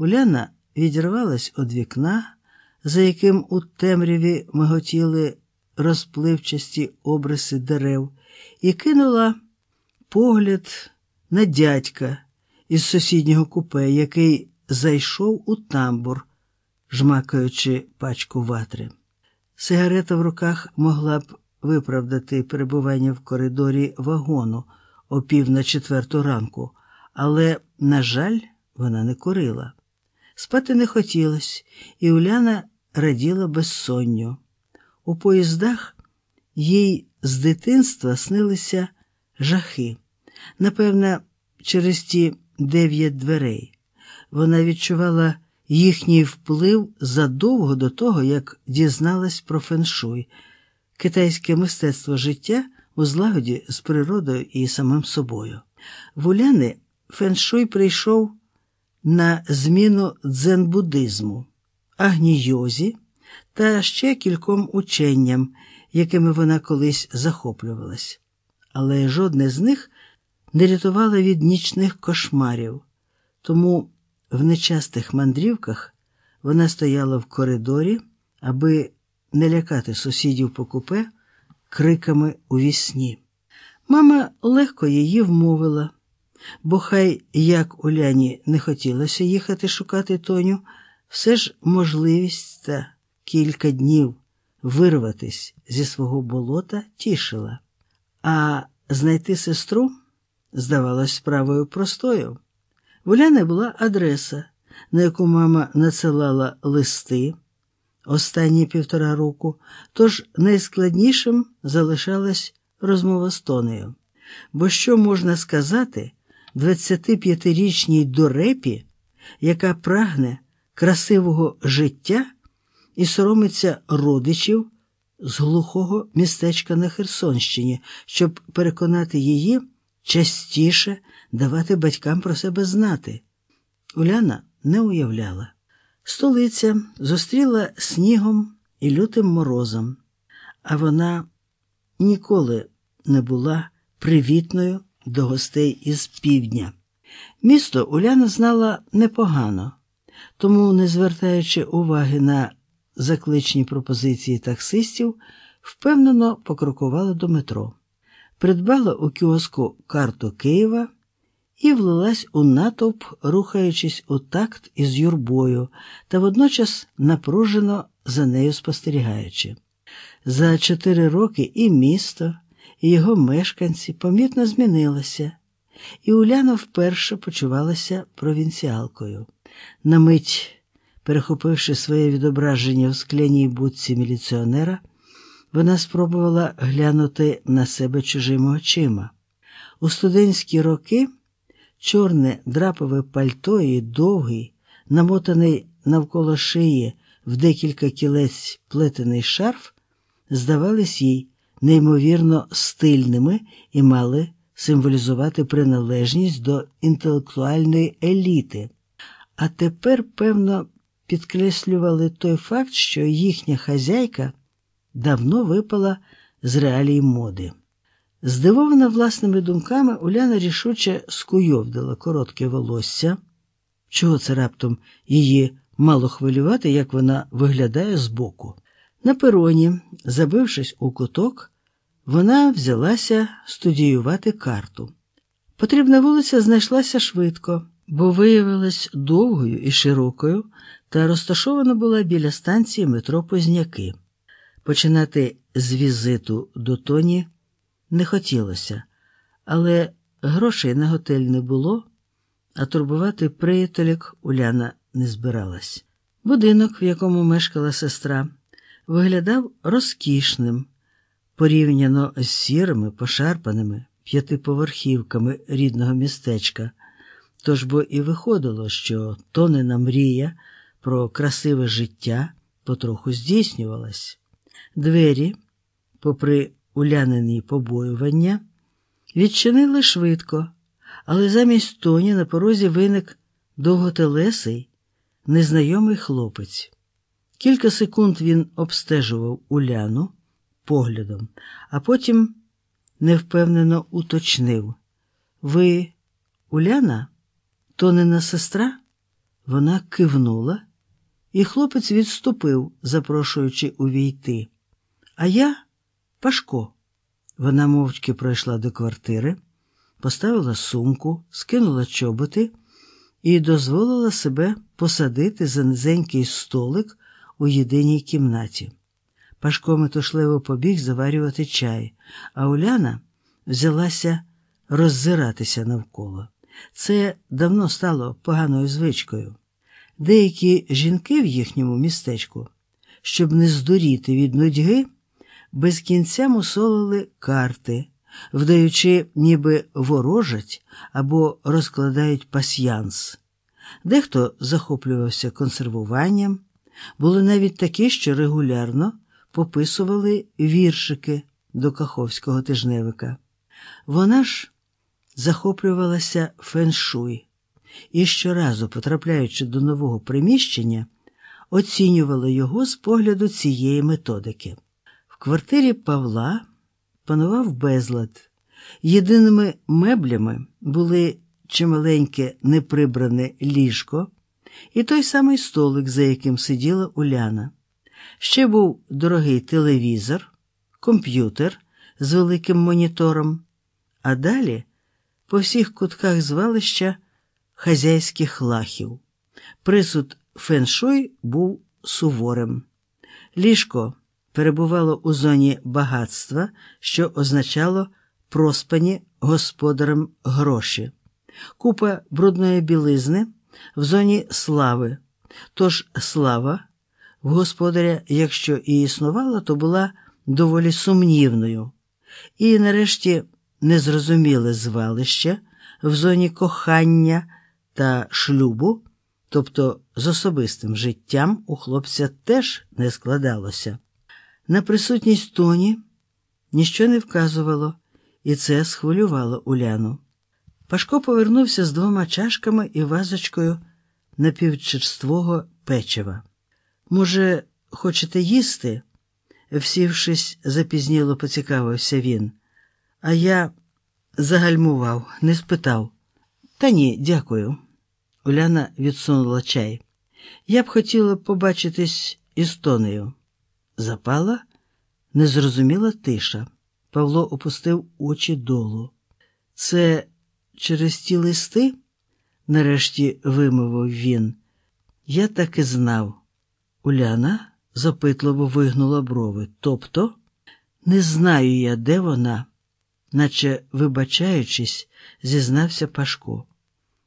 Уляна відірвалась від вікна, за яким у темряві миготіли розпливчасті обриси дерев, і кинула погляд на дядька із сусіднього купе, який зайшов у тамбур, жмакаючи пачку ватри. Сигарета в руках могла б виправдати перебування в коридорі вагону о пів на четверту ранку, але, на жаль, вона не курила. Спати не хотілось, і Уляна раділа безсонню. У поїздах їй з дитинства снилися жахи. Напевне, через ті дев'ять дверей. Вона відчувала їхній вплив задовго до того, як дізналась про феншуй, китайське мистецтво життя у злагоді з природою і самим собою. В Уляни феншуй прийшов на зміну дзен-буддизму, агнійозі та ще кільком ученням, якими вона колись захоплювалась. Але жодне з них не рятувало від нічних кошмарів, тому в нечастих мандрівках вона стояла в коридорі, аби не лякати сусідів по купе криками у вісні. Мама легко її вмовила, бо хай як Уляні не хотілося їхати шукати Тоню, все ж можливість та кілька днів вирватись зі свого болота тішила, а знайти сестру здавалось справою простою. В Уляни була адреса, на яку мама надсилала листи останні півтора року, тож найскладнішим залишалась розмова з Тонею. Бо що можна сказати 25-річній дорепі, яка прагне красивого життя і соромиться родичів з глухого містечка на Херсонщині, щоб переконати її частіше давати батькам про себе знати. Уляна не уявляла. Столиця зустріла снігом і лютим морозом, а вона ніколи не була привітною до гостей із півдня. Місто Уляна знала непогано, тому, не звертаючи уваги на закличні пропозиції таксистів, впевнено покрокувала до метро, придбала у кіоску карту Києва і влилась у натовп, рухаючись у такт із юрбою та водночас напружено за нею спостерігаючи. За чотири роки і місто, і його мешканці помітно змінилися, і Уляна вперше почувалася провінціалкою. На мить, перехопивши своє відображення в скляній будці міліціонера, вона спробувала глянути на себе чужими очима. У студентські роки чорне драпове пальто і довгий, намотаний навколо шиї в декілька кілець плетений шарф, здавались їй неймовірно стильними і мали символізувати приналежність до інтелектуальної еліти, а тепер, певно, підкреслювали той факт, що їхня хазяйка давно випала з реалій моди. Здивована власними думками, Уляна рішуче скуйовдила коротке волосся. Чого це раптом її мало хвилювати, як вона виглядає збоку. На пероні, забившись у куток, вона взялася студіювати карту. Потрібна вулиця знайшлася швидко, бо виявилась довгою і широкою та розташована була біля станції метро Позняки. Починати з візиту до Тоні не хотілося, але грошей на готель не було, а турбувати приятелік Уляна не збиралась. Будинок, в якому мешкала сестра, виглядав розкішним, порівняно з сірими, пошарпаними п'ятиповерхівками рідного містечка. Тож бо і виходило, що тонена мрія про красиве життя потроху здійснювалась. Двері, попри улянині побоювання, відчинили швидко, але замість тоні на порозі виник довготелесий, незнайомий хлопець. Кілька секунд він обстежував Уляну поглядом, а потім невпевнено уточнив: Ви Уляна, Тонина сестра? Вона кивнула, і хлопець відступив, запрошуючи увійти. А я Пашко. Вона мовчки пройшла до квартири, поставила сумку, скинула чоботи і дозволила себе посадити за низенький столик у єдиній кімнаті. Пашко метушливо побіг заварювати чай, а Уляна взялася роззиратися навколо. Це давно стало поганою звичкою. Деякі жінки в їхньому містечку, щоб не здуріти від нудьги, без кінця мусолили карти, вдаючи, ніби ворожать або розкладають пасьянс. Дехто захоплювався консервуванням, були навіть такі, що регулярно пописували віршики до Каховського тижневика. Вона ж захоплювалася феншуй і щоразу, потрапляючи до нового приміщення, оцінювала його з погляду цієї методики. В квартирі Павла панував безлад. Єдиними меблями були чималеньке неприбране ліжко і той самий столик, за яким сиділа Уляна. Ще був дорогий телевізор, комп'ютер з великим монітором, а далі по всіх кутках звалища хазяйських лахів. Присуд феншуй був суворим. Ліжко перебувало у зоні багатства, що означало проспані господарем гроші, купа брудної білизни в зоні слави. Тож слава в господаря, якщо і існувала, то була доволі сумнівною. І нарешті незрозуміле звалище в зоні кохання та шлюбу, тобто з особистим життям у хлопця теж не складалося. На присутність тоні ніщо не вказувало, і це схвилювало Уляну. Пашко повернувся з двома чашками і вазочкою напівчерствого печива. Може, хочете їсти? всівшись, запізніло поцікавився він. А я загальмував, не спитав. Та ні, дякую. Уляна відсунула чай. Я б хотіла побачитись із Тонею. Запала незрозуміла тиша. Павло опустив очі долу. Це через ті листи, нарешті вимовив він. Я так і знав. Уляна запитливо вигнула брови. Тобто, не знаю я, де вона, наче вибачаючись, зізнався Пашко.